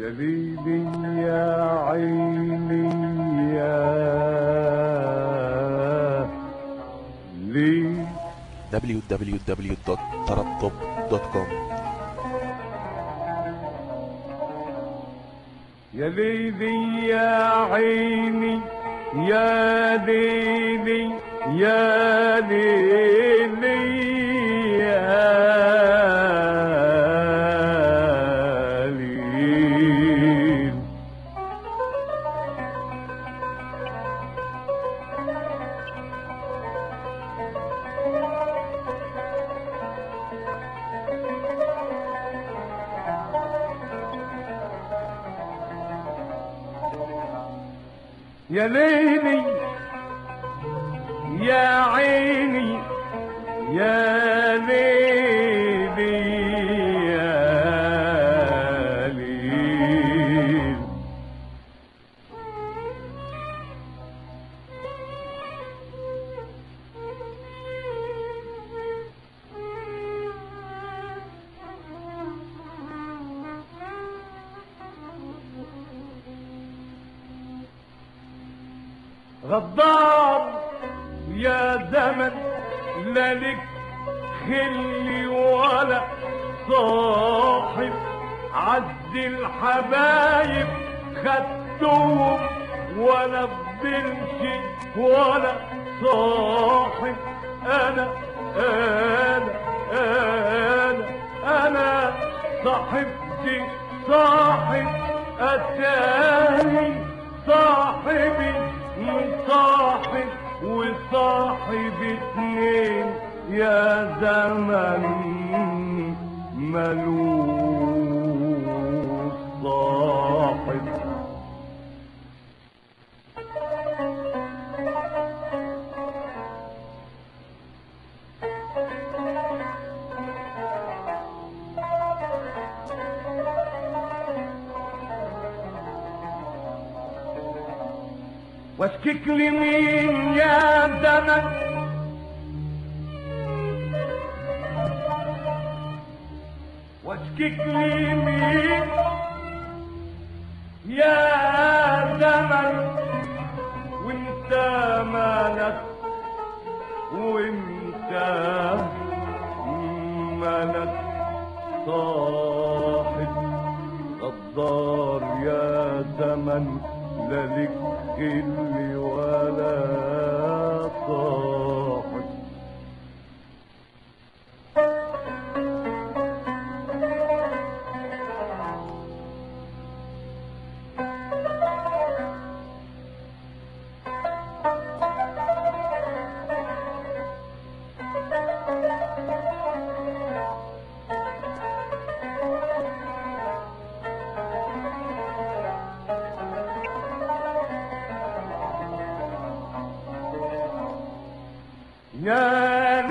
يا ليلي يا عيني يا ليل www.tarabtop.com يا ليلي يا عيني. يا ليلي يا ليلي يا ليلي يا عيني يا ليلي. غدار يا زمن لا لك خلي ولا صاحب. عز الحبايب خدتهم ولا فضلش ولا صاحب. انا انا انا انا صاحبتي، صاحب اتاني صاحبي. مصاحب وصاحب اتنين يا زمن ملوش صاحب واشكك لمين يا زمن واشكك لمين يا زمن وانت مالك وانت مالك صاحب غدار يا زمن لا لك ولا رب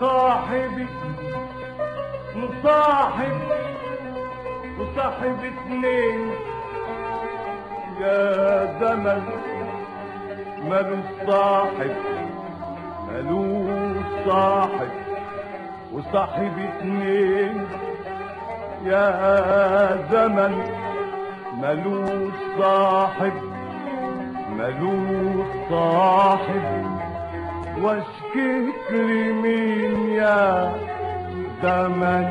صاحبي مصاحب وصاحب اتنين يا زمن ملوش صاحب ملوش صاحب وصاحب اتنين يا زمن ملوش صاحب ملوش صاحب. واشكيك لمين يا زمن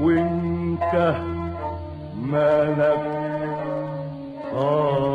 وانت مالك آه